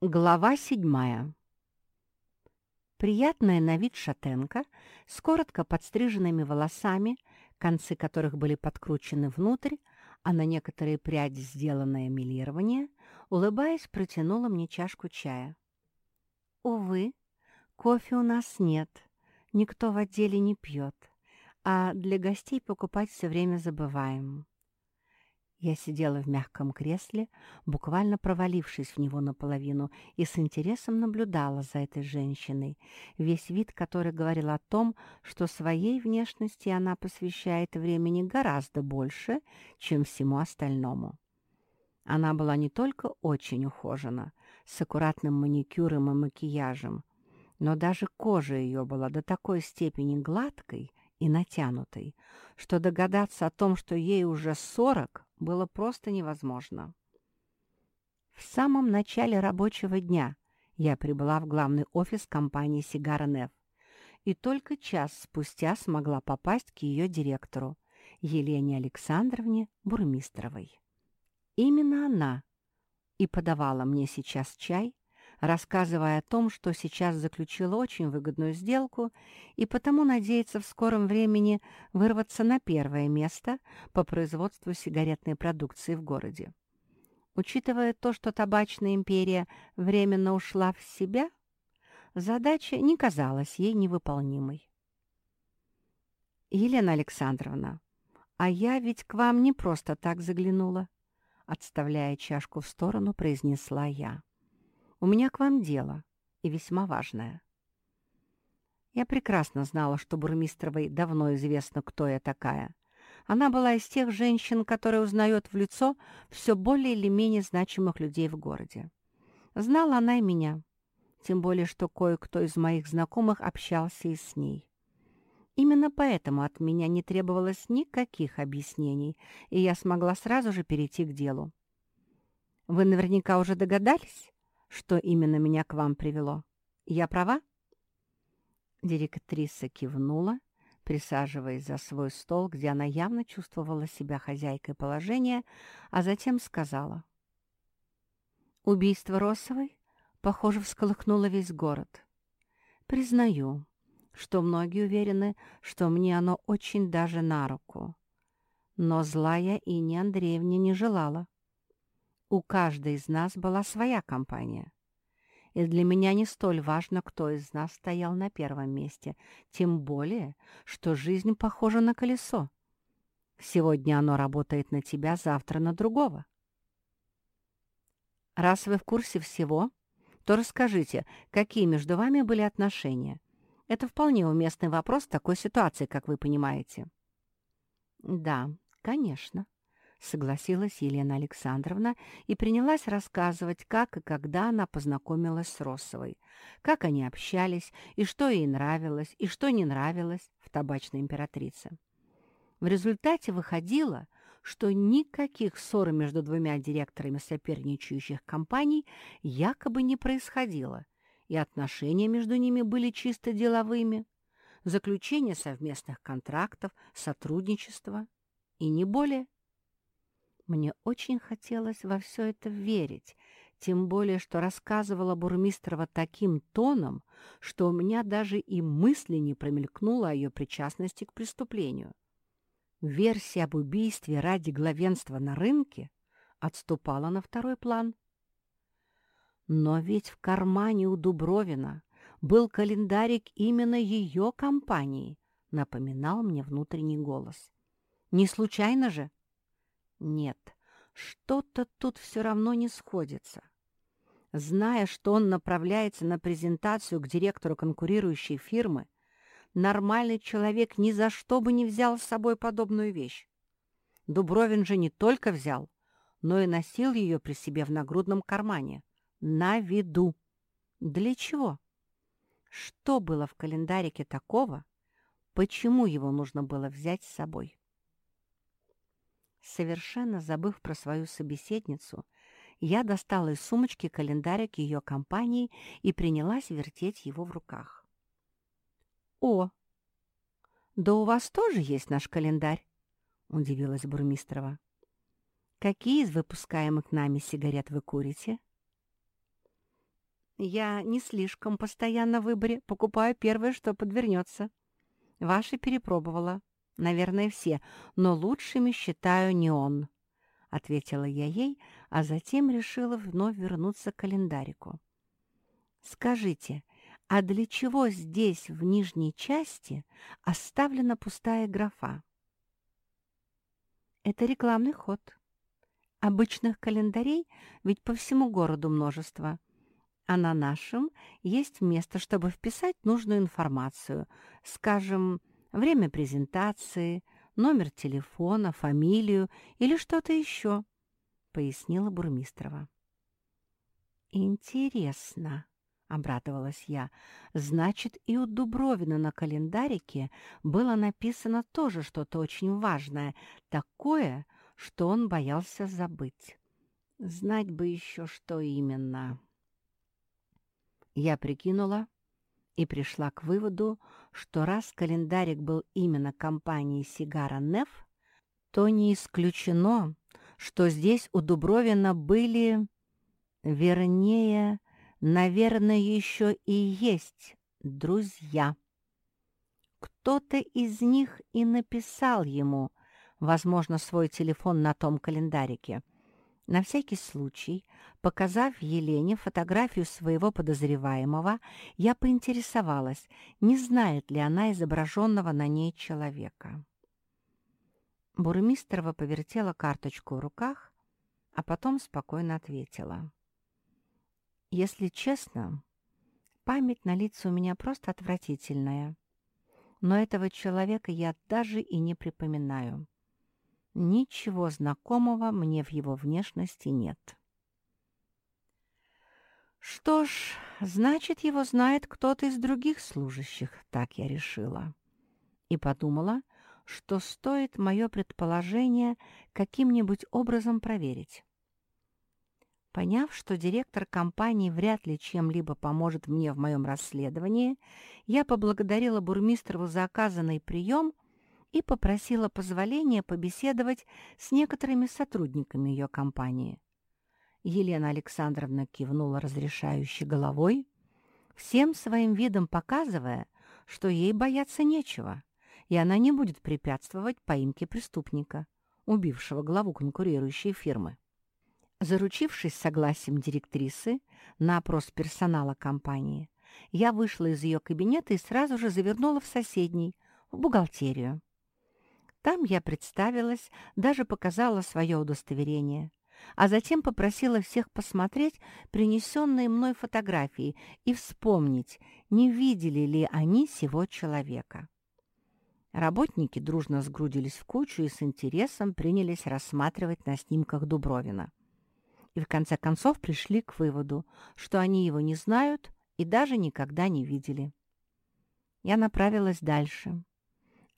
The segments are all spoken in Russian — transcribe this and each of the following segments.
Глава седьмая. Приятная на вид шатенка с коротко подстриженными волосами, концы которых были подкручены внутрь, а на некоторые пряди сделанное милирование, улыбаясь, протянула мне чашку чая. «Увы, кофе у нас нет, никто в отделе не пьет, а для гостей покупать все время забываем. Я сидела в мягком кресле, буквально провалившись в него наполовину, и с интересом наблюдала за этой женщиной, весь вид которой говорил о том, что своей внешности она посвящает времени гораздо больше, чем всему остальному. Она была не только очень ухожена, с аккуратным маникюром и макияжем, но даже кожа ее была до такой степени гладкой и натянутой, что догадаться о том, что ей уже сорок, было просто невозможно. В самом начале рабочего дня я прибыла в главный офис компании «Сигара Неф» и только час спустя смогла попасть к ее директору, Елене Александровне Бурмистровой. Именно она и подавала мне сейчас чай, рассказывая о том, что сейчас заключила очень выгодную сделку и потому надеется в скором времени вырваться на первое место по производству сигаретной продукции в городе. Учитывая то, что табачная империя временно ушла в себя, задача не казалась ей невыполнимой. «Елена Александровна, а я ведь к вам не просто так заглянула», отставляя чашку в сторону, произнесла я. У меня к вам дело, и весьма важное. Я прекрасно знала, что Бурмистровой давно известно, кто я такая. Она была из тех женщин, которые узнают в лицо все более или менее значимых людей в городе. Знала она и меня, тем более, что кое-кто из моих знакомых общался и с ней. Именно поэтому от меня не требовалось никаких объяснений, и я смогла сразу же перейти к делу. Вы наверняка уже догадались, что именно меня к вам привело. Я права?» Директриса кивнула, присаживаясь за свой стол, где она явно чувствовала себя хозяйкой положения, а затем сказала. «Убийство Росовой, похоже, всколыхнуло весь город. Признаю, что многие уверены, что мне оно очень даже на руку. Но злая Ине Андреевне не желала. У каждой из нас была своя компания. И для меня не столь важно, кто из нас стоял на первом месте, тем более, что жизнь похожа на колесо. Сегодня оно работает на тебя, завтра на другого. Раз вы в курсе всего, то расскажите, какие между вами были отношения. Это вполне уместный вопрос такой ситуации, как вы понимаете. Да, конечно, — согласилась Елена Александровна и принялась рассказывать, как и когда она познакомилась с Россовой, как они общались, и что ей нравилось, и что не нравилось в табачной императрице. В результате выходило, что никаких ссор между двумя директорами соперничающих компаний якобы не происходило, и отношения между ними были чисто деловыми, заключение совместных контрактов, сотрудничество и не более – мне очень хотелось во все это верить, тем более, что рассказывала Бурмистрова таким тоном, что у меня даже и мысли не промелькнуло о ее причастности к преступлению. Версия об убийстве ради главенства на рынке отступала на второй план. Но ведь в кармане у Дубровина был календарик именно ее компании, напоминал мне внутренний голос. Не случайно же? Нет, что-то тут все равно не сходится. Зная, что он направляется на презентацию к директору конкурирующей фирмы, нормальный человек ни за что бы не взял с собой подобную вещь. Дубровин же не только взял, но и носил ее при себе в нагрудном кармане. На виду. Для чего? Что было в календарике такого, почему его нужно было взять с собой? Совершенно забыв про свою собеседницу, я достала из сумочки календарик ее компании и принялась вертеть его в руках. «О, да у вас тоже есть наш календарь?» — удивилась Бурмистрова. «Какие из выпускаемых нами сигарет вы курите?» Я не слишком постоянно в выборе, покупаю первое, что подвернется. Ваши перепробовала, наверное, все, но лучшими считаю неон», — ответила я ей, а затем решила вновь вернуться к календарику. «Скажите, а для чего здесь, в нижней части, оставлена пустая графа?» «Это рекламный ход. Обычных календарей ведь по всему городу множество» а на нашем есть место, чтобы вписать нужную информацию, скажем, время презентации, номер телефона, фамилию или что-то еще, — пояснила Бурмистрова. «Интересно», — обрадовалась я, — «значит, и у Дубровина на календарике было написано тоже что-то очень важное, такое, что он боялся забыть. Знать бы еще, что именно». Я прикинула и пришла к выводу, что раз календарик был именно компании «Сигара Неф», то не исключено, что здесь у Дубровина были, вернее, наверное, еще и есть друзья. Кто-то из них и написал ему, возможно, свой телефон на том календарике. На всякий случай Показав Елене фотографию своего подозреваемого, я поинтересовалась, не знает ли она изображенного на ней человека. Бурмистрова повертела карточку в руках, а потом спокойно ответила. «Если честно, память на лица у меня просто отвратительная, но этого человека я даже и не припоминаю. Ничего знакомого мне в его внешности нет». Что ж, значит, его знает кто-то из других служащих, так я решила. И подумала, что стоит мое предположение каким-нибудь образом проверить. Поняв, что директор компании вряд ли чем-либо поможет мне в моем расследовании, я поблагодарила бурмистрову за оказанный прием и попросила позволения побеседовать с некоторыми сотрудниками ее компании. Елена Александровна кивнула разрешающей головой, всем своим видом показывая, что ей бояться нечего, и она не будет препятствовать поимке преступника, убившего главу конкурирующей фирмы. Заручившись согласием директрисы на опрос персонала компании, я вышла из ее кабинета и сразу же завернула в соседний, в бухгалтерию. Там я представилась, даже показала свое удостоверение, а затем попросила всех посмотреть принесенные мной фотографии и вспомнить, не видели ли они сего человека. Работники дружно сгрудились в кучу и с интересом принялись рассматривать на снимках Дубровина. И в конце концов пришли к выводу, что они его не знают и даже никогда не видели. Я направилась дальше.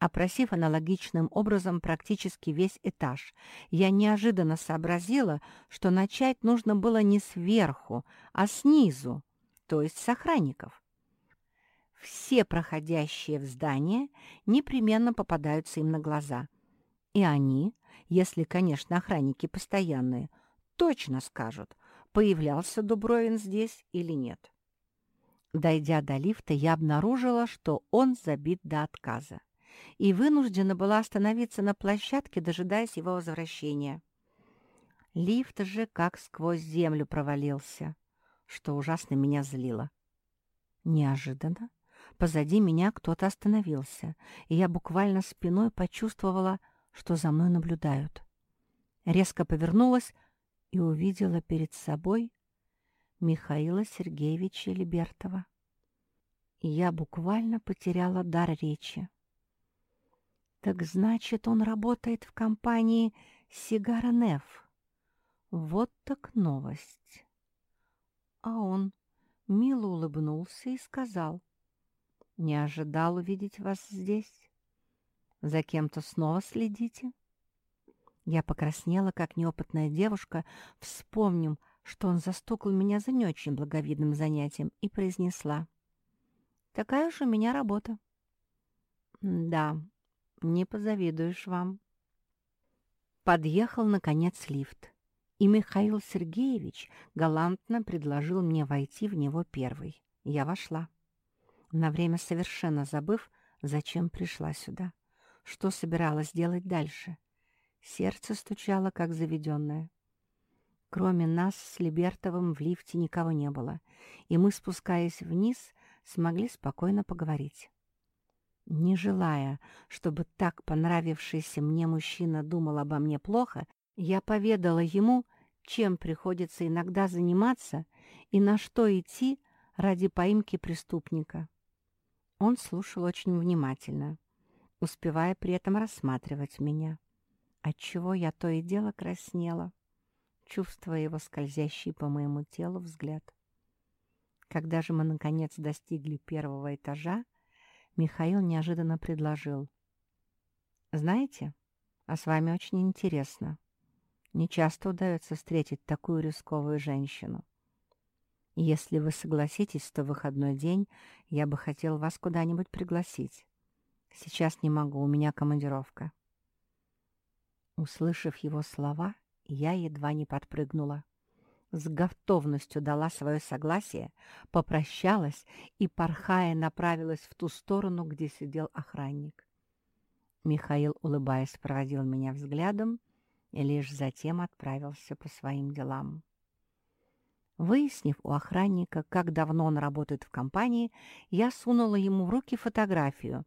Опросив аналогичным образом практически весь этаж, я неожиданно сообразила, что начать нужно было не сверху, а снизу, то есть с охранников. Все проходящие в здание непременно попадаются им на глаза. И они, если, конечно, охранники постоянные, точно скажут, появлялся Дубровин здесь или нет. Дойдя до лифта, я обнаружила, что он забит до отказа и вынуждена была остановиться на площадке, дожидаясь его возвращения. Лифт же как сквозь землю провалился, что ужасно меня злило. Неожиданно позади меня кто-то остановился, и я буквально спиной почувствовала, что за мной наблюдают. Резко повернулась и увидела перед собой Михаила Сергеевича Либертова. Я буквально потеряла дар речи. Так значит, он работает в компании «Сигара Неф». Вот так новость. А он мило улыбнулся и сказал, «Не ожидал увидеть вас здесь. За кем-то снова следите?» Я покраснела, как неопытная девушка, вспомним, что он застукал меня за не очень благовидным занятием, и произнесла, «Такая уж у меня работа». «Да, не позавидуешь вам. Подъехал, наконец, лифт, И Михаил Сергеевич галантно предложил мне войти в него первый. Я вошла, на время совершенно забыв, зачем пришла сюда, что собиралась делать дальше. Сердце стучало, как заведенное. Кроме нас с Либертовым в лифте никого не было, и мы, спускаясь вниз, смогли спокойно поговорить. Не желая, чтобы так понравившийся мне мужчина думал обо мне плохо, я поведала ему, чем приходится иногда заниматься и на что идти ради поимки преступника. Он слушал очень внимательно, успевая при этом рассматривать меня, отчего я то и дело краснела, чувствуя его скользящий по моему телу взгляд. Когда же мы, наконец, достигли первого этажа, Михаил неожиданно предложил. «Знаете, а с вами очень интересно. Не часто удается встретить такую рисковую женщину. Если вы согласитесь, то выходной день я бы хотел вас куда-нибудь пригласить. Сейчас не могу, у меня командировка». Услышав его слова, я едва не подпрыгнула. С готовностью дала свое согласие, попрощалась и, порхая, направилась в ту сторону, где сидел охранник. Михаил, улыбаясь, проводил меня взглядом и лишь затем отправился по своим делам. Выяснив у охранника, как давно он работает в компании, я сунула ему в руки фотографию,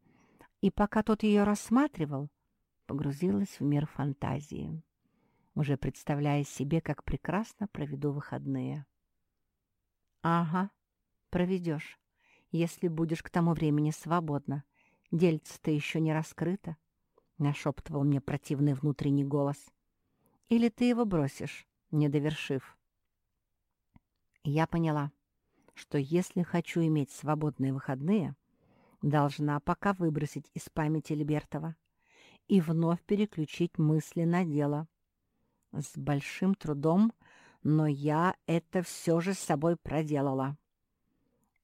и пока тот ее рассматривал, погрузилась в мир фантазии, уже представляя себе, как прекрасно проведу выходные. «Ага, проведешь, если будешь к тому времени свободна. Дельце-то еще не раскрыто», — нашептывал мне противный внутренний голос. Или ты его бросишь, не довершив? Я поняла, что если хочу иметь свободные выходные, должна пока выбросить из памяти Либертова и вновь переключить мысли на дело. С большим трудом, но я это все же с собой проделала.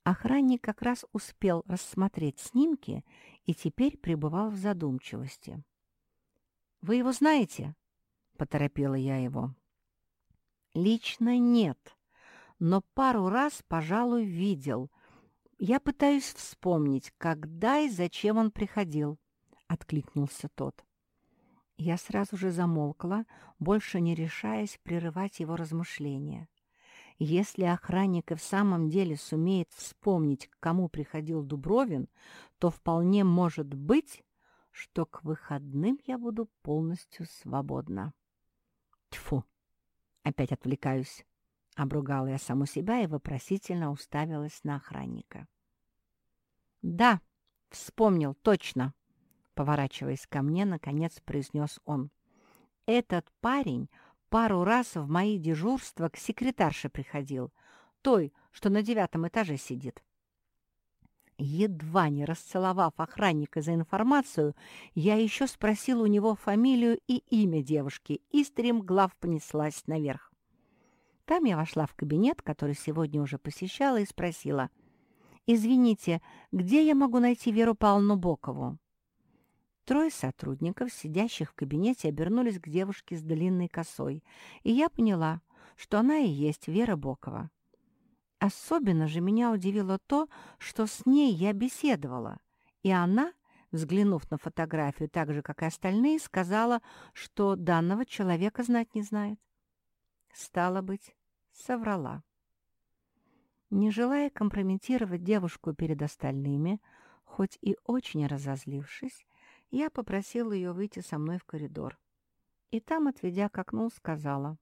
Охранник как раз успел рассмотреть снимки и теперь пребывал в задумчивости. «Вы его знаете?» поторопила я его. «Лично нет, но пару раз, пожалуй, видел. Я пытаюсь вспомнить, когда и зачем он приходил», — откликнулся тот. Я сразу же замолкла, больше не решаясь прерывать его размышления. Если охранник и в самом деле сумеет вспомнить, к кому приходил Дубровин, то вполне может быть, что к выходным я буду полностью свободна. Тьфу! Опять отвлекаюсь. Обругала я саму себя и вопросительно уставилась на охранника. «Да, вспомнил, точно!» Поворачиваясь ко мне, наконец произнес он. «Этот парень пару раз в мои дежурства к секретарше приходил, той, что на девятом этаже сидит. Едва не расцеловав охранника за информацию, я еще спросил у него фамилию и имя девушки, и стремглав понеслась наверх. Там я вошла в кабинет, который сегодня уже посещала, и спросила, «Извините, где я могу найти Веру Павловну Бокову?» Трое сотрудников, сидящих в кабинете, обернулись к девушке с длинной косой, и я поняла, что она и есть Вера Бокова. Особенно же меня удивило то, что с ней я беседовала, и она, взглянув на фотографию так же, как и остальные, сказала, что данного человека знать не знает. Стало быть, соврала. Не желая компрометировать девушку перед остальными, хоть и очень разозлившись, я попросила ее выйти со мной в коридор. И там, отведя к окну, сказала.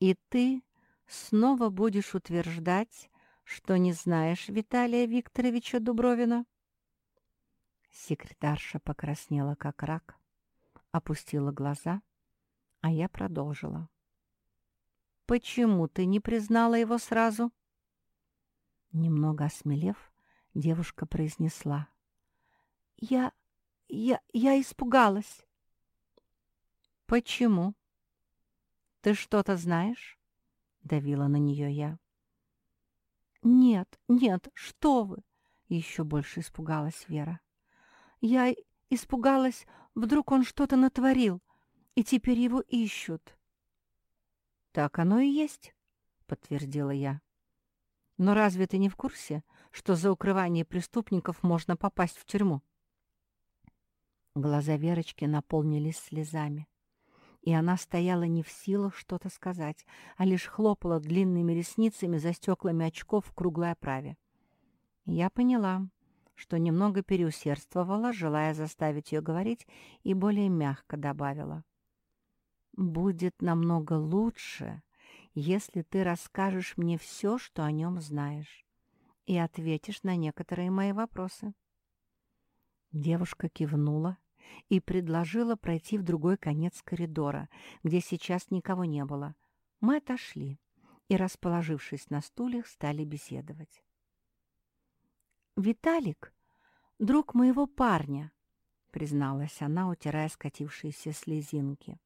«И ты снова будешь утверждать, что не знаешь Виталия Викторовича Дубровина?» Секретарша покраснела, как рак, опустила глаза, а я продолжила. «Почему ты не признала его сразу?» Немного осмелев, девушка произнесла. «Я... я... я испугалась». «Почему? Ты что-то знаешь?» — давила на нее я. «Нет, нет, что вы!» — еще больше испугалась Вера. «Я испугалась, вдруг он что-то натворил, и теперь его ищут». «Так оно и есть», — подтвердила я. «Но разве ты не в курсе, что за укрывание преступников можно попасть в тюрьму?» Глаза Верочки наполнились слезами, и она стояла не в силах что-то сказать, а лишь хлопала длинными ресницами за стеклами очков в круглой оправе. Я поняла, что немного переусердствовала, желая заставить ее говорить, и более мягко добавила. «Будет намного лучше, если ты расскажешь мне все, что о нем знаешь, и ответишь на некоторые мои вопросы». Девушка кивнула и предложила пройти в другой конец коридора, где сейчас никого не было. Мы отошли и, расположившись на стульях, стали беседовать. «Виталик — друг моего парня», — призналась она, утирая скатившиеся слезинки.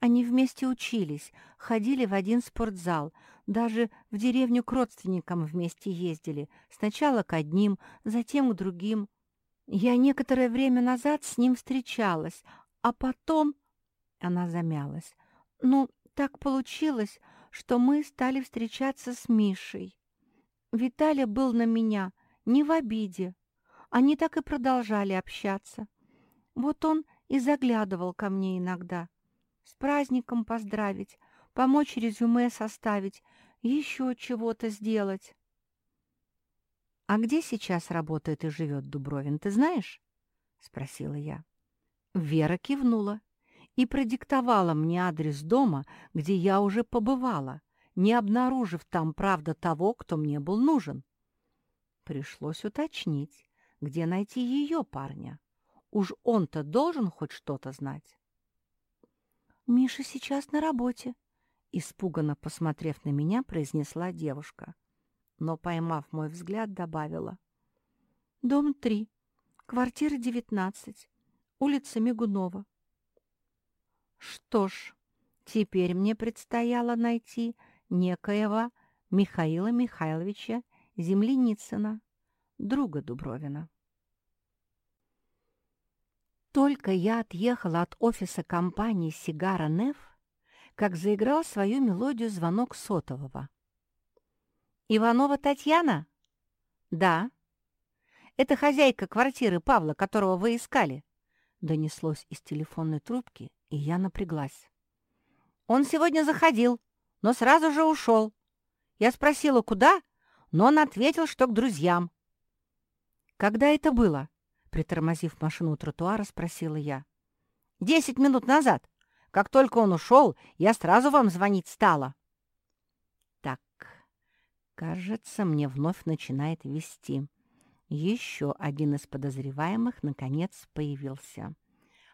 «Они вместе учились, ходили в один спортзал, даже в деревню к родственникам вместе ездили, сначала к одним, затем к другим. Я некоторое время назад с ним встречалась, а потом...» Она замялась. «Ну, так получилось, что мы стали встречаться с Мишей. Виталя был на меня не в обиде. Они так и продолжали общаться. Вот он и заглядывал ко мне иногда. С праздником поздравить, помочь резюме составить, еще чего-то сделать. «А где сейчас работает и живет Дубровин, ты знаешь?» — спросила я. Вера кивнула и продиктовала мне адрес дома, где я уже побывала, не обнаружив там, правда, того, кто мне был нужен. Пришлось уточнить, где найти ее парня. Уж он-то должен хоть что-то знать. «Миша сейчас на работе», — испуганно посмотрев на меня, произнесла девушка. Но, поймав мой взгляд, добавила. «Дом 3, квартира 19, улица Мигунова». Что ж, теперь мне предстояло найти некоего Михаила Михайловича Земляницына, друга Дубровина. Только я отъехала от офиса компании «Сигара Неф», как заиграл свою мелодию звонок сотового. «Иванова Татьяна?» «Да». «Это хозяйка квартиры Павла, которого вы искали», — донеслось из телефонной трубки, и я напряглась. «Он сегодня заходил, но сразу же ушел. Я спросила, куда, но он ответил, что к друзьям. «Когда это было?» — притормозив машину у тротуара, спросила я. «Десять минут назад. Как только он ушел, я сразу вам звонить стала». «Так, кажется, мне вновь начинает вести. Еще один из подозреваемых, наконец, появился».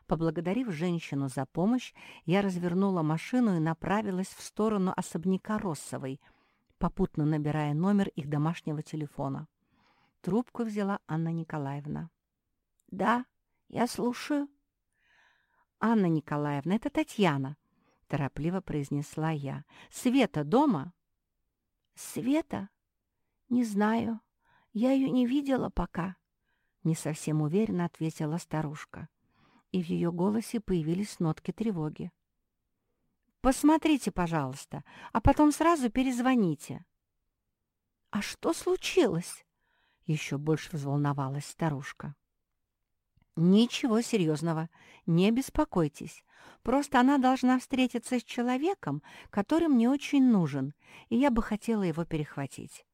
Поблагодарив женщину за помощь, я развернула машину и направилась в сторону особняка Россовой — попутно набирая номер их домашнего телефона. Трубку взяла Анна Николаевна. «Да, я слушаю». «Анна Николаевна, это Татьяна», — торопливо произнесла я. «Света дома?» «Света? Не знаю. Я ее не видела пока», — не совсем уверенно ответила старушка. И в ее голосе появились нотки тревоги. Посмотрите, пожалуйста, а потом сразу перезвоните». «А что случилось?» — еще больше взволновалась старушка. «Ничего серьезного, не беспокойтесь. Просто она должна встретиться с человеком, который мне очень нужен, и я бы хотела его перехватить».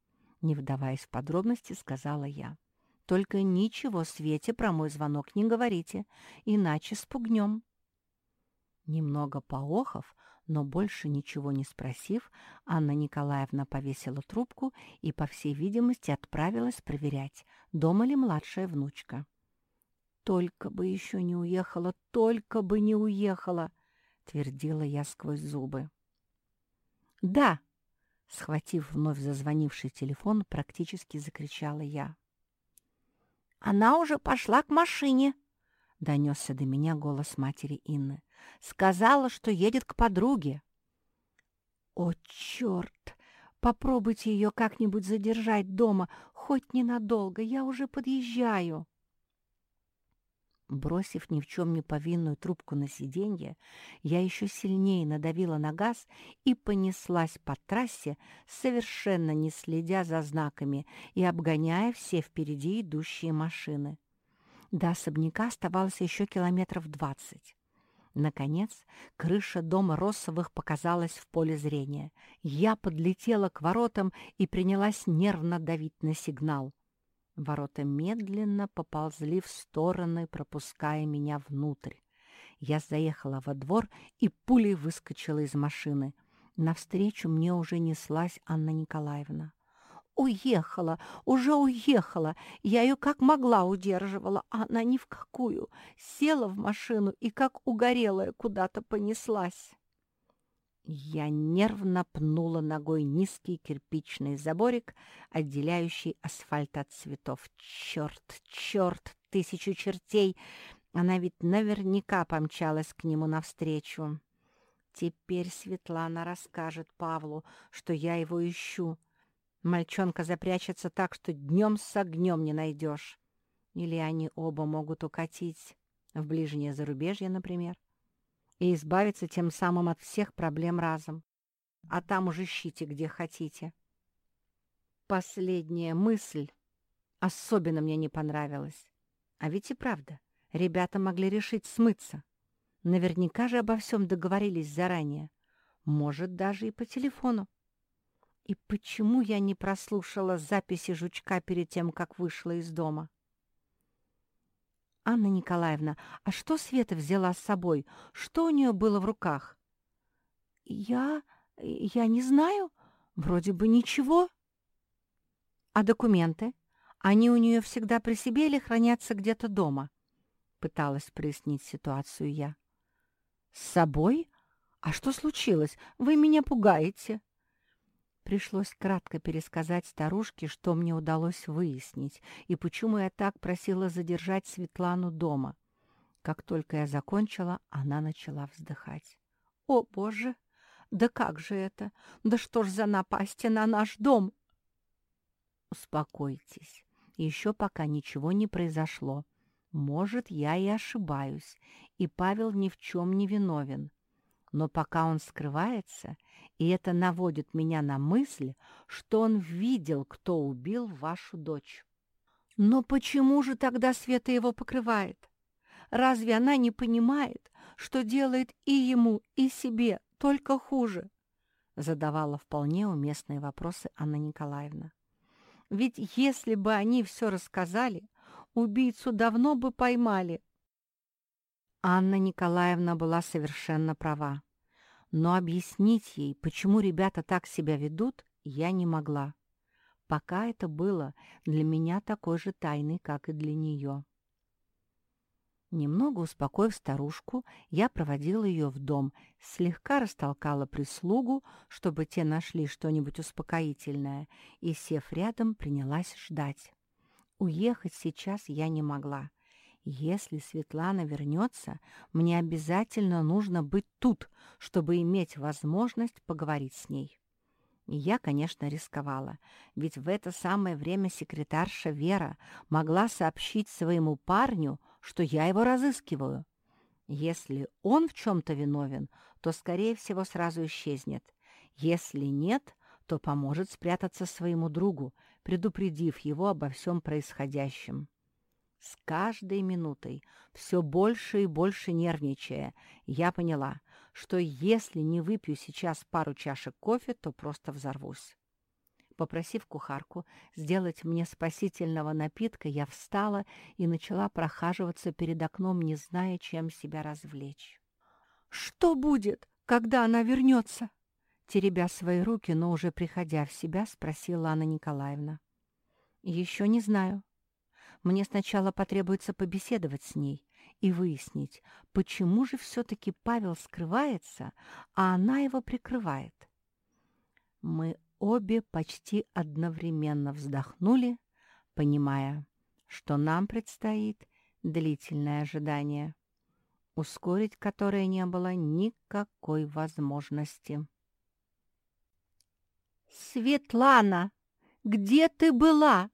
Не вдаваясь в подробности, сказала я. «Только ничего Свете про мой звонок не говорите, иначе спугнем». Немного поохов, но больше ничего не спросив, Анна Николаевна повесила трубку и, по всей видимости, отправилась проверять, дома ли младшая внучка. «Только бы еще не уехала, только бы не уехала!» — твердила я сквозь зубы. «Да!» — схватив вновь зазвонивший телефон, практически закричала я. «Она уже пошла к машине!» — донесся до меня голос матери Инны. Сказала, что едет к подруге. О, черт! Попробуйте ее как-нибудь задержать дома, хоть ненадолго. Я уже подъезжаю. Бросив ни в чем не повинную трубку на сиденье, я еще сильнее надавила на газ и понеслась по трассе, совершенно не следя за знаками и обгоняя все впереди идущие машины. До особняка оставалось еще километров двадцать. Наконец, крыша дома Россовых показалась в поле зрения. Я подлетела к воротам и принялась нервно давить на сигнал. Ворота медленно поползли в стороны, пропуская меня внутрь. Я заехала во двор и пулей выскочила из машины. Навстречу мне уже неслась Анна Николаевна. «Уехала! Уже уехала! Я ее как могла удерживала, а она ни в какую. Села в машину и как угорелая куда-то понеслась». Я нервно пнула ногой низкий кирпичный заборик, отделяющий асфальт от цветов. Черт, черт, тысячу чертей! Она ведь наверняка помчалась к нему навстречу. Теперь Светлана расскажет Павлу, что я его ищу. Мальчонка запрячется так, что днем с огнем не найдешь. Или они оба могут укатить в ближнее зарубежье, например и избавиться тем самым от всех проблем разом. А там уже ищите, где хотите. Последняя мысль особенно мне не понравилась. А ведь и правда, ребята могли решить смыться. Наверняка же обо всем договорились заранее. Может, даже и по телефону. И почему я не прослушала записи жучка перед тем, как вышла из дома? «Анна Николаевна, а что Света взяла с собой? Что у нее было в руках?» «Я... я не знаю. Вроде бы ничего». «А документы? Они у нее всегда при себе или хранятся где-то дома?» Пыталась прояснить ситуацию я. «С собой? А что случилось? Вы меня пугаете!» Пришлось кратко пересказать старушке, что мне удалось выяснить, и почему я так просила задержать Светлану дома. Как только я закончила, она начала вздыхать. «О, Боже! Да как же это? Да что ж за напасти на наш дом?» «Успокойтесь. Еще пока ничего не произошло. Может, я и ошибаюсь, и Павел ни в чем не виновен. Но пока он скрывается, и это наводит меня на мысль, что он видел, кто убил вашу дочь. Но почему же тогда Света его покрывает? Разве она не понимает, что делает и ему, и себе только хуже? Задавала вполне уместные вопросы Анна Николаевна. Ведь если бы они все рассказали, убийцу давно бы поймали. Анна Николаевна была совершенно права но объяснить ей, почему ребята так себя ведут, я не могла. Пока это было для меня такой же тайной, как и для нее. Немного успокоив старушку, я проводила ее в дом, слегка растолкала прислугу, чтобы те нашли что-нибудь успокоительное, и, сев рядом, принялась ждать. Уехать сейчас я не могла. Если Светлана вернется, мне обязательно нужно быть тут, чтобы иметь возможность поговорить с ней. Я, конечно, рисковала, ведь в это самое время секретарша Вера могла сообщить своему парню, что я его разыскиваю. Если он в чем-то виновен, то, скорее всего, сразу исчезнет. Если нет, то поможет спрятаться своему другу, предупредив его обо всем происходящем. С каждой минутой, все больше и больше нервничая, я поняла, что если не выпью сейчас пару чашек кофе, то просто взорвусь. Попросив кухарку сделать мне спасительного напитка, я встала и начала прохаживаться перед окном, не зная, чем себя развлечь. «Что будет, когда она вернется?» Теребя свои руки, но уже приходя в себя, спросила Анна Николаевна. «Еще не знаю», мне сначала потребуется побеседовать с ней и выяснить, почему же все-таки Павел скрывается, а она его прикрывает. Мы обе почти одновременно вздохнули, понимая, что нам предстоит длительное ожидание, ускорить которое не было никакой возможности. «Светлана, где ты была?»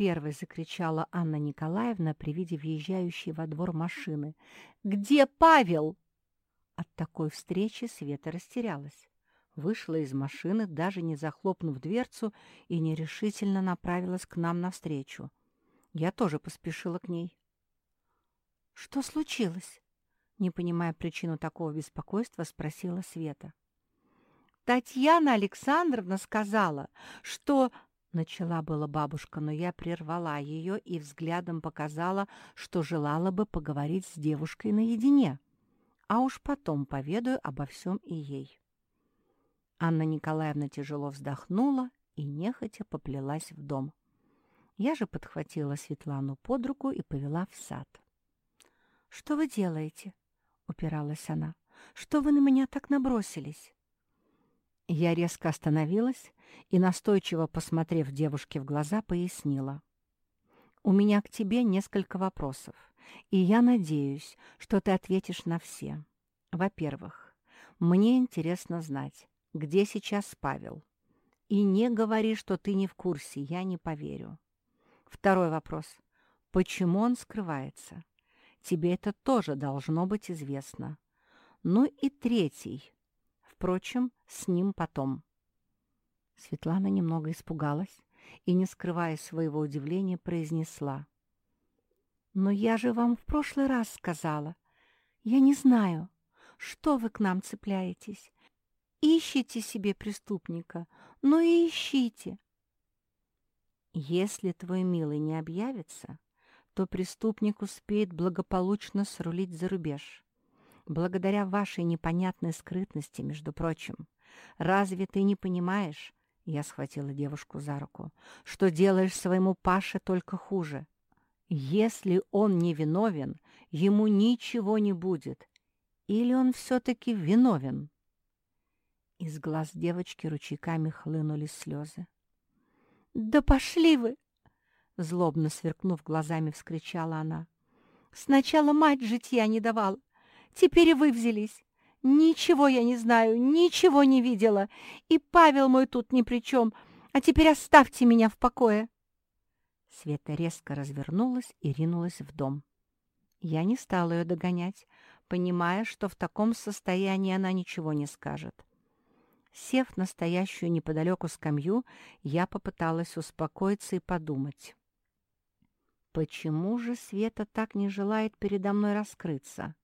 Первой закричала Анна Николаевна при виде въезжающей во двор машины. «Где Павел?» От такой встречи Света растерялась. Вышла из машины, даже не захлопнув дверцу, и нерешительно направилась к нам навстречу. Я тоже поспешила к ней. «Что случилось?» Не понимая причину такого беспокойства, спросила Света. «Татьяна Александровна сказала, что Начала была бабушка, но я прервала ее и взглядом показала, что желала бы поговорить с девушкой наедине, а уж потом поведаю обо всем и ей. Анна Николаевна тяжело вздохнула и нехотя поплелась в дом. Я же подхватила Светлану под руку и повела в сад. «Что вы делаете?» — упиралась она. «Что вы на меня так набросились?» Я резко остановилась и, настойчиво посмотрев девушке в глаза, пояснила. «У меня к тебе несколько вопросов, и я надеюсь, что ты ответишь на все. Во-первых, мне интересно знать, где сейчас Павел. И не говори, что ты не в курсе, я не поверю. Второй вопрос. Почему он скрывается? Тебе это тоже должно быть известно. Ну и третий. Впрочем, с ним потом. Светлана немного испугалась и, не скрывая своего удивления, произнесла. «Но я же вам в прошлый раз сказала. Я не знаю, что вы к нам цепляетесь. Ищите себе преступника, но и ищите». «Если твой милый не объявится, то преступник успеет благополучно срулить за рубеж. Благодаря вашей непонятной скрытности, между прочим. Разве ты не понимаешь, я схватила девушку за руку, что делаешь своему Паше только хуже? Если он не виновен, ему ничего не будет. Или он все-таки виновен? Из глаз девочки ручейками хлынули слезы. «Да пошли вы!» Злобно сверкнув глазами, вскричала она. «Сначала мать житья не давала, Теперь и вы взялись. Ничего я не знаю, ничего не видела. И Павел мой тут ни при чем. А теперь оставьте меня в покое. Света резко развернулась и ринулась в дом. Я не стала ее догонять, понимая, что в таком состоянии она ничего не скажет. Сев на стоящую неподалеку скамью, я попыталась успокоиться и подумать. Почему же Света так не желает передо мной раскрыться?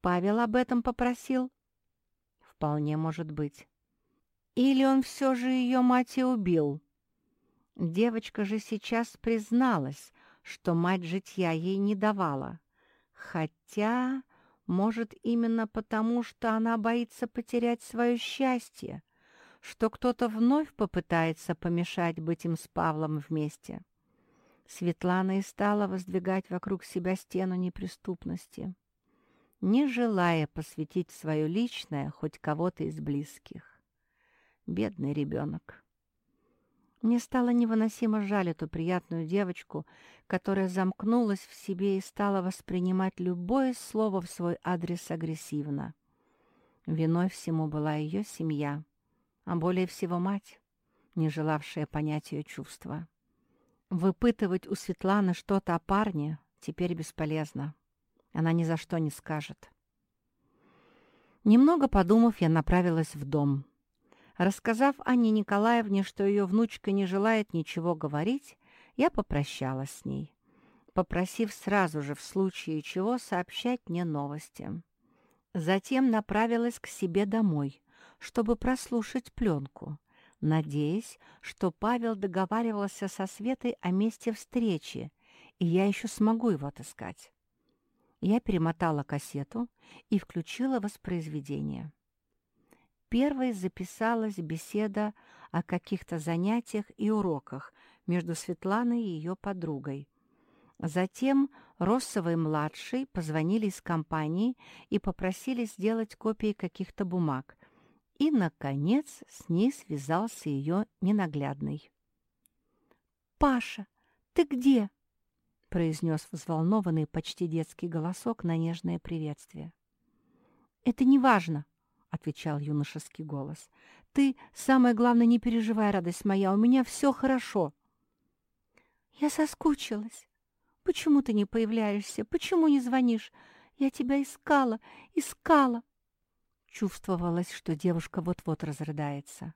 Павел об этом попросил? Вполне может быть. Или он все же ее мать и убил? Девочка же сейчас призналась, что мать житья ей не давала. Хотя, может, именно потому, что она боится потерять свое счастье, что кто-то вновь попытается помешать быть им с Павлом вместе. Светлана и стала воздвигать вокруг себя стену неприступности не желая посвятить свое личное хоть кого-то из близких. Бедный ребенок. Мне стало невыносимо жаль эту приятную девочку, которая замкнулась в себе и стала воспринимать любое слово в свой адрес агрессивно. Виной всему была ее семья, а более всего мать, не желавшая понять ее чувства. Выпытывать у Светланы что-то о парне теперь бесполезно. Она ни за что не скажет. Немного подумав, я направилась в дом. Рассказав Анне Николаевне, что ее внучка не желает ничего говорить, я попрощалась с ней, попросив сразу же в случае чего сообщать мне новости. Затем направилась к себе домой, чтобы прослушать пленку, надеясь, что Павел договаривался со Светой о месте встречи, и я еще смогу его отыскать. Я перемотала кассету и включила воспроизведение. Первой записалась беседа о каких-то занятиях и уроках между Светланой и ее подругой. Затем Россовой-младшей позвонили из компании и попросили сделать копии каких-то бумаг. И, наконец, с ней связался ее ненаглядный. «Паша, ты где?» Произнес взволнованный почти детский голосок на нежное приветствие. «Это не важно», — отвечал юношеский голос. «Ты, самое главное, не переживай, радость моя, у меня все хорошо». «Я соскучилась. Почему ты не появляешься? Почему не звонишь? Я тебя искала, искала!» Чувствовалось, что девушка вот-вот разрыдается.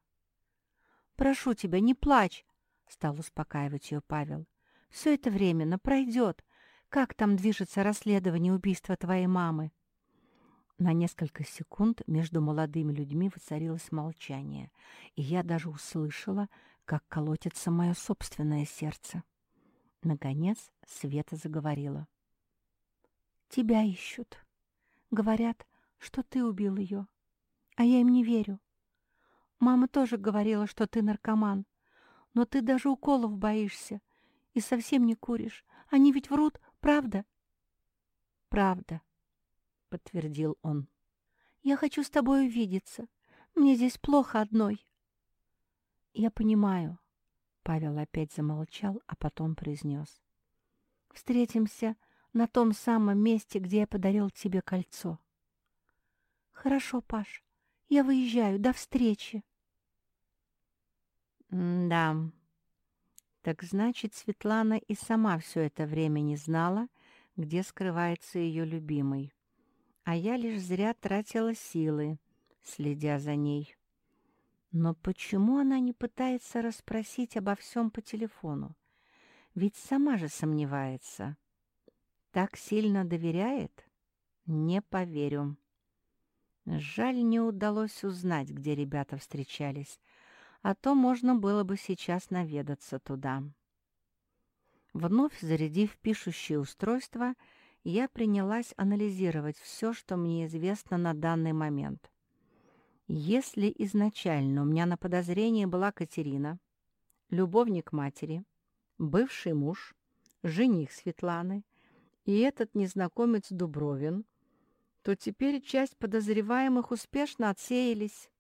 «Прошу тебя, не плачь!» — стал успокаивать ее Павел. «Все это временно пройдет. Как там движется расследование убийства твоей мамы?» На несколько секунд между молодыми людьми воцарилось молчание, и я даже услышала, как колотится мое собственное сердце. Наконец Света заговорила. «Тебя ищут. Говорят, что ты убил ее. А я им не верю. Мама тоже говорила, что ты наркоман. Но ты даже уколов боишься и совсем не куришь. Они ведь врут, правда?» «Правда», — подтвердил он. «Я хочу с тобой увидеться. Мне здесь плохо одной». «Я понимаю», — Павел опять замолчал, а потом произнес. «Встретимся на том самом месте, где я подарил тебе кольцо». «Хорошо, Паш, я выезжаю. До встречи». «Да, так значит, Светлана и сама все это время не знала, где скрывается ее любимый а я лишь зря тратила силы, следя за ней. Но почему она не пытается расспросить обо всем по телефону? Ведь сама же сомневается. Так сильно доверяет? Не поверю. Жаль, не удалось узнать, где ребята встречались, а то можно было бы сейчас наведаться туда. Вновь зарядив пишущее устройство, я принялась анализировать все, что мне известно на данный момент. Если изначально у меня на подозрении была Катерина, любовник матери, бывший муж, жених Светланы и этот незнакомец Дубровин, то теперь часть подозреваемых успешно отсеялись.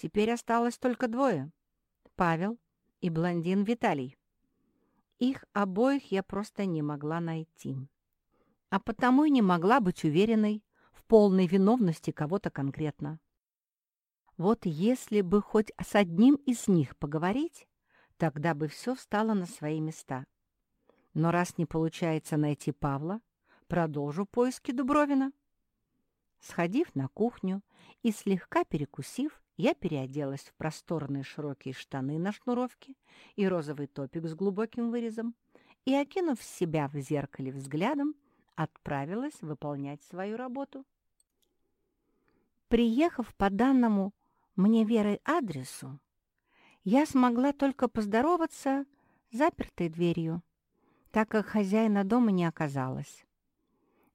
Теперь осталось только двое — Павел и блондин Виталий. Их обоих я просто не могла найти а потому и не могла быть уверенной в полной виновности кого-то конкретно. Вот если бы хоть с одним из них поговорить, тогда бы все встало на свои места. Но раз не получается найти Павла, продолжу поиски Дубровина. Сходив на кухню и слегка перекусив, я переоделась в просторные широкие штаны на шнуровке и розовый топик с глубоким вырезом и, окинув себя в зеркале взглядом, отправилась выполнять свою работу. Приехав по данному мне Верой адресу, я смогла только поздороваться запертой дверью, так как хозяина дома не оказалось.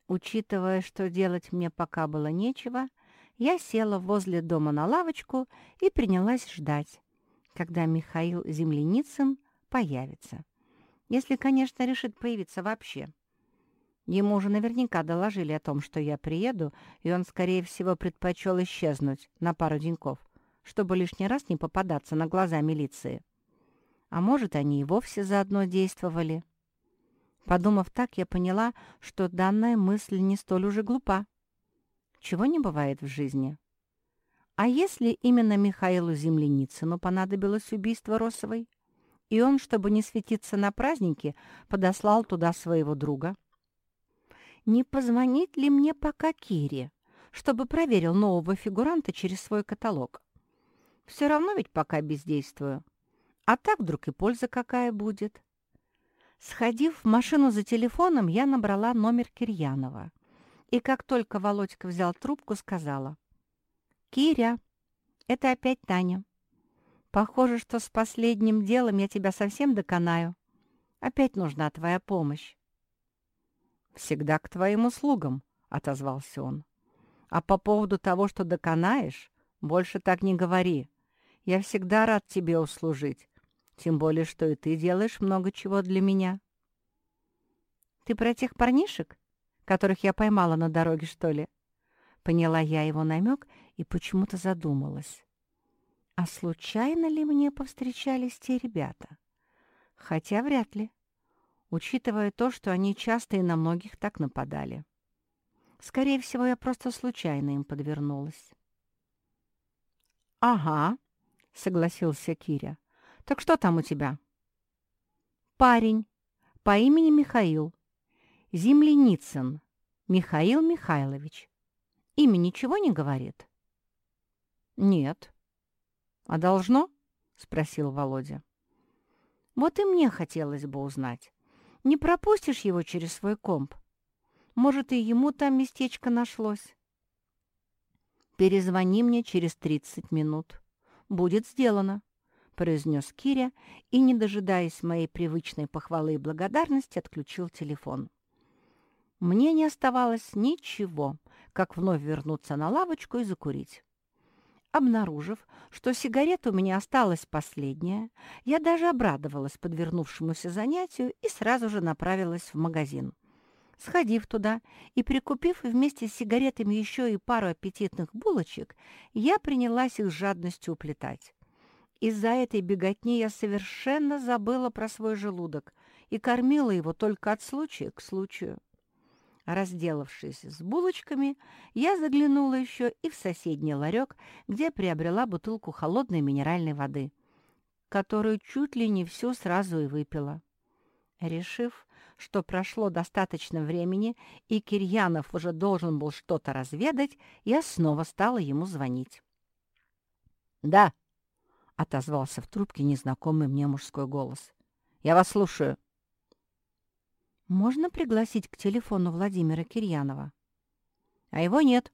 Учитывая, что делать мне пока было нечего, я села возле дома на лавочку и принялась ждать, когда Михаил Земляницын появится. Если, конечно, решит появиться вообще. Ему уже наверняка доложили о том, что я приеду, и он, скорее всего, предпочел исчезнуть на пару деньков, чтобы лишний раз не попадаться на глаза милиции. А может, они и вовсе заодно действовали. Подумав так, я поняла, что данная мысль не столь уже глупа. Чего не бывает в жизни. А если именно Михаилу Земляницыну понадобилось убийство Росовой, и он, чтобы не светиться на празднике, подослал туда своего друга — не позвонить ли мне пока Кире, чтобы проверил нового фигуранта через свой каталог. Все равно ведь пока бездействую. А так вдруг и польза какая будет. Сходив в машину за телефоном, я набрала номер Кирьянова. И как только Володька взял трубку, сказала. «Киря, это опять Таня. Похоже, что с последним делом я тебя совсем доконаю. Опять нужна твоя помощь. «Всегда к твоим услугам», — отозвался он. «А по поводу того, что доконаешь, больше так не говори. Я всегда рад тебе услужить, тем более, что и ты делаешь много чего для меня». «Ты про тех парнишек, которых я поймала на дороге, что ли?» Поняла я его намек и почему-то задумалась. А случайно ли мне повстречались те ребята? Хотя вряд ли учитывая то, что они часто и на многих так нападали. Скорее всего, я просто случайно им подвернулась. «Ага», — согласился Киря. «Так что там у тебя?» «Парень, по имени Михаил. Земляницын Михаил Михайлович. Имя ничего не говорит?» «Нет». «А должно?» — спросил Володя. «Вот и мне хотелось бы узнать. Не пропустишь его через свой комп? Может, и ему там местечко нашлось?» «Перезвони мне через тридцать минут. Будет сделано», — произнес Киря и, не дожидаясь моей привычной похвалы и благодарности, отключил телефон. Мне не оставалось ничего, как вновь вернуться на лавочку и закурить. Обнаружив, что сигарета у меня осталась последняя, я даже обрадовалась подвернувшемуся занятию и сразу же направилась в магазин. Сходив туда и прикупив вместе с сигаретами еще и пару аппетитных булочек, я принялась их с жадностью уплетать. Из-за этой беготни я совершенно забыла про свой желудок и кормила его только от случая к случаю. Разделавшись с булочками, я заглянула еще и в соседний ларек, где приобрела бутылку холодной минеральной воды, которую чуть ли не всю сразу и выпила. Решив, что прошло достаточно времени, и Кирьянов уже должен был что-то разведать, я снова стала ему звонить. «Да», — отозвался в трубке незнакомый мне мужской голос. «Я вас слушаю». Можно пригласить к телефону Владимира Кирьянова? А его нет.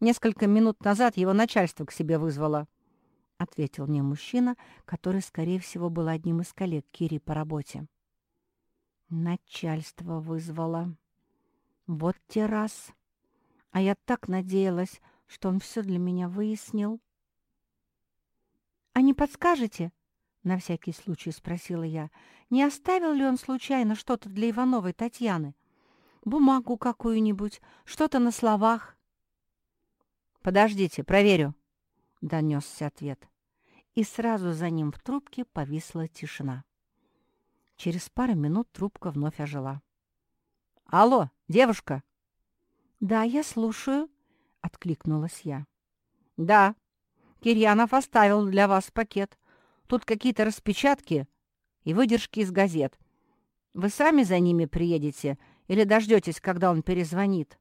Несколько минут назад его начальство к себе вызвало, — ответил мне мужчина, который, скорее всего, был одним из коллег Кири по работе. Начальство вызвало. Вот те раз. А я так надеялась, что он все для меня выяснил. «А не подскажете?» — на всякий случай спросила я. «Не оставил ли он случайно что-то для Ивановой Татьяны? Бумагу какую-нибудь, что-то на словах?» «Подождите, проверю», — донесся ответ. И сразу за ним в трубке повисла тишина. Через пару минут трубка вновь ожила. «Алло, девушка!» «Да, я слушаю», — откликнулась я. «Да, Кирьянов оставил для вас пакет. Тут какие-то распечатки и выдержки из газет. Вы сами за ними приедете или дождетесь, когда он перезвонит?»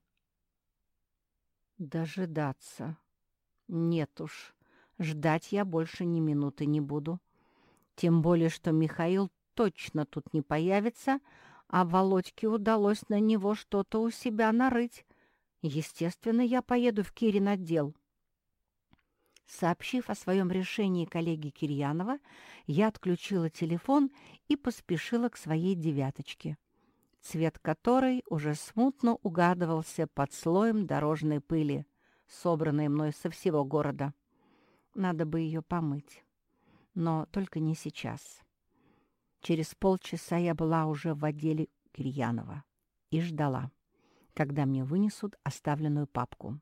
«Дожидаться. Нет уж, ждать я больше ни минуты не буду. Тем более, что Михаил точно тут не появится, а Володьке удалось на него что-то у себя нарыть. Естественно, я поеду в Кирин отдел». Сообщив о своем решении коллеге Кирьянова, я отключила телефон и поспешила к своей «девяточке», цвет которой уже смутно угадывался под слоем дорожной пыли, собранной мной со всего города. Надо бы ее помыть, но только не сейчас. Через полчаса я была уже в отделе Кирьянова и ждала, когда мне вынесут оставленную папку.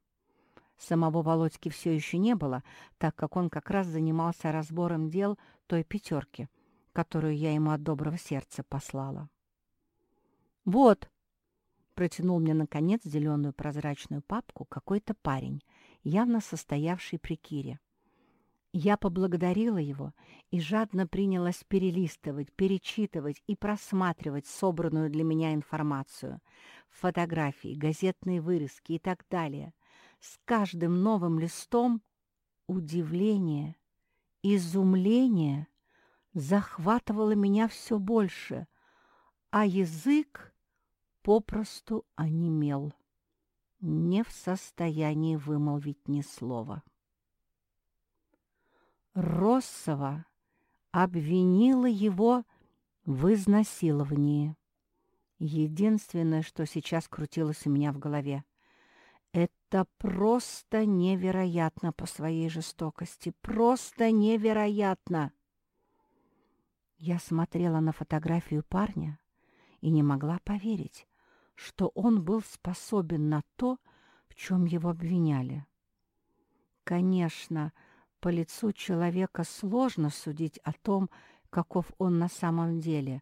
Самого Володьки все еще не было, так как он как раз занимался разбором дел той пятерки, которую я ему от доброго сердца послала. «Вот!» — протянул мне, наконец, зеленую прозрачную папку какой-то парень, явно состоявший при Кире. Я поблагодарила его и жадно принялась перелистывать, перечитывать и просматривать собранную для меня информацию, фотографии, газетные вырезки и так далее — с каждым новым листом удивление, изумление захватывало меня все больше, а язык попросту онемел, не в состоянии вымолвить ни слова. Россова обвинила его в изнасиловании. Единственное, что сейчас крутилось у меня в голове — это просто невероятно по своей жестокости. Просто невероятно. Я смотрела на фотографию парня и не могла поверить, что он был способен на то, в чем его обвиняли. Конечно, по лицу человека сложно судить о том, каков он на самом деле,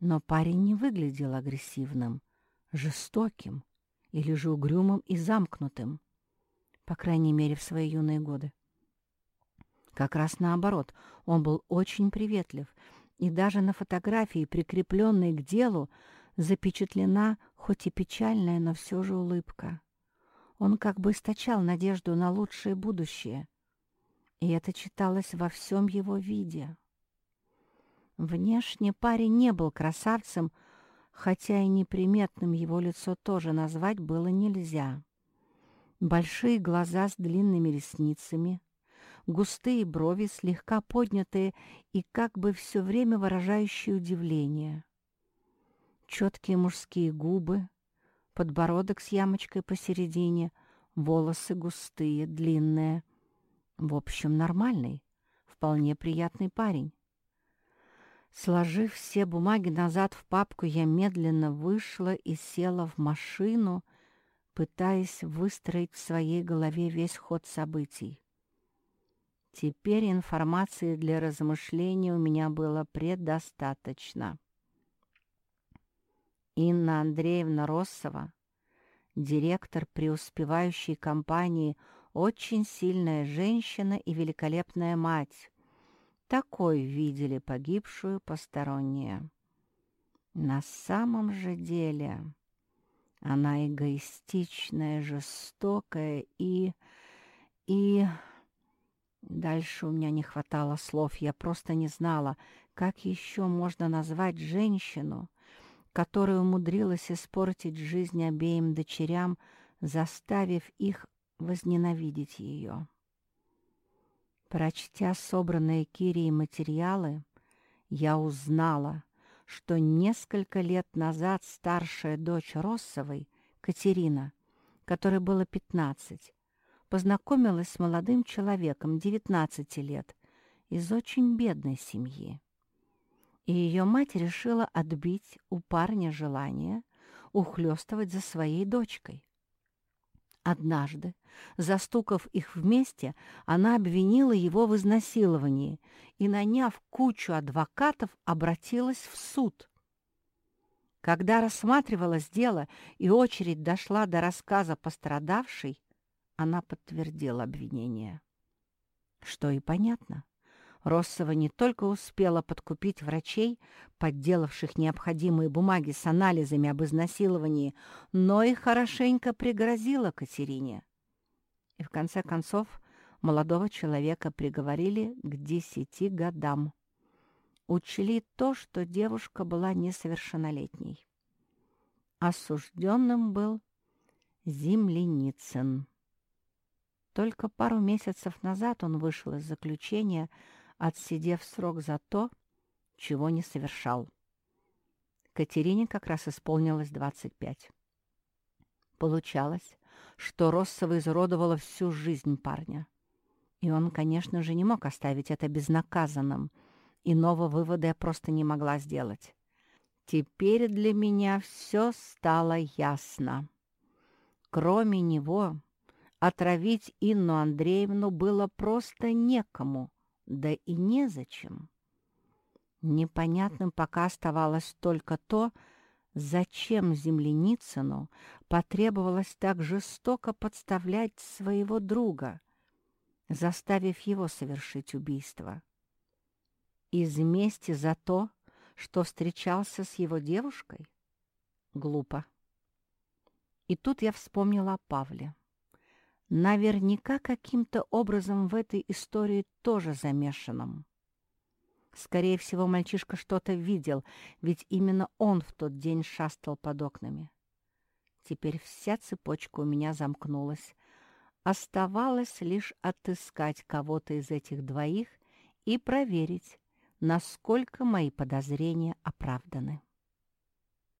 но парень не выглядел агрессивным, жестоким или же угрюмым и замкнутым, по крайней мере, в свои юные годы. Как раз наоборот, он был очень приветлив, И даже на фотографии, прикрепленной к делу, запечатлена хоть и печальная, но все же улыбка. Он как бы источал надежду на лучшее будущее, и это читалось во всем его виде. Внешне парень не был красавцем, хотя и неприметным его лицо тоже назвать было нельзя. Большие глаза с длинными ресницами, густые брови, слегка поднятые и как бы все время выражающие удивление. Четкие мужские губы, подбородок с ямочкой посередине, волосы густые, длинные. В общем, нормальный, вполне приятный парень. Сложив все бумаги назад в папку, я медленно вышла и села в машину, пытаясь выстроить в своей голове весь ход событий. Теперь информации для размышления у меня было предостаточно. Инна Андреевна Россова, директор преуспевающей компании, очень сильная женщина и великолепная мать. Такой видели погибшую посторонние. На самом же деле она эгоистичная, жестокая и... и... Дальше у меня не хватало слов, я просто не знала, как еще можно назвать женщину, которая умудрилась испортить жизнь обеим дочерям, заставив их возненавидеть ее. Прочтя собранные Кирией материалы, я узнала, что несколько лет назад старшая дочь Россовой, Катерина, которой было 15, познакомилась с молодым человеком 19 лет из очень бедной семьи и ее мать решила отбить у парня желание ухлёстывать за своей дочкой. Однажды, застукав их вместе, она обвинила его в изнасиловании и, наняв кучу адвокатов, обратилась в суд. Когда рассматривалось дело и очередь дошла до рассказа пострадавшей, она подтвердила обвинение. Что и понятно. Россова не только успела подкупить врачей, подделавших необходимые бумаги с анализами об изнасиловании, но и хорошенько пригрозила Катерине. И в конце концов молодого человека приговорили к десяти годам. Учли то, что девушка была несовершеннолетней. Осужденным был Земляницын. Только пару месяцев назад он вышел из заключения, отсидев срок за то, чего не совершал. Катерине как раз исполнилось 25. Получалось, что Россова изуродовала всю жизнь парня. И он, конечно же, не мог оставить это безнаказанным. Иного вывода я просто не могла сделать. Теперь для меня все стало ясно. Кроме него, отравить Инну Андреевну было просто некому — да и незачем. Непонятным пока оставалось только то, зачем Земляницыну потребовалось так жестоко подставлять своего друга, заставив его совершить убийство. Из мести за то, что встречался с его девушкой? Глупо. И тут я вспомнила о Павле наверняка каким-то образом в этой истории тоже замешанным. Скорее всего, мальчишка что-то видел, ведь именно он в тот день шастал под окнами. Теперь вся цепочка у меня замкнулась. Оставалось лишь отыскать кого-то из этих двоих и проверить, насколько мои подозрения оправданы.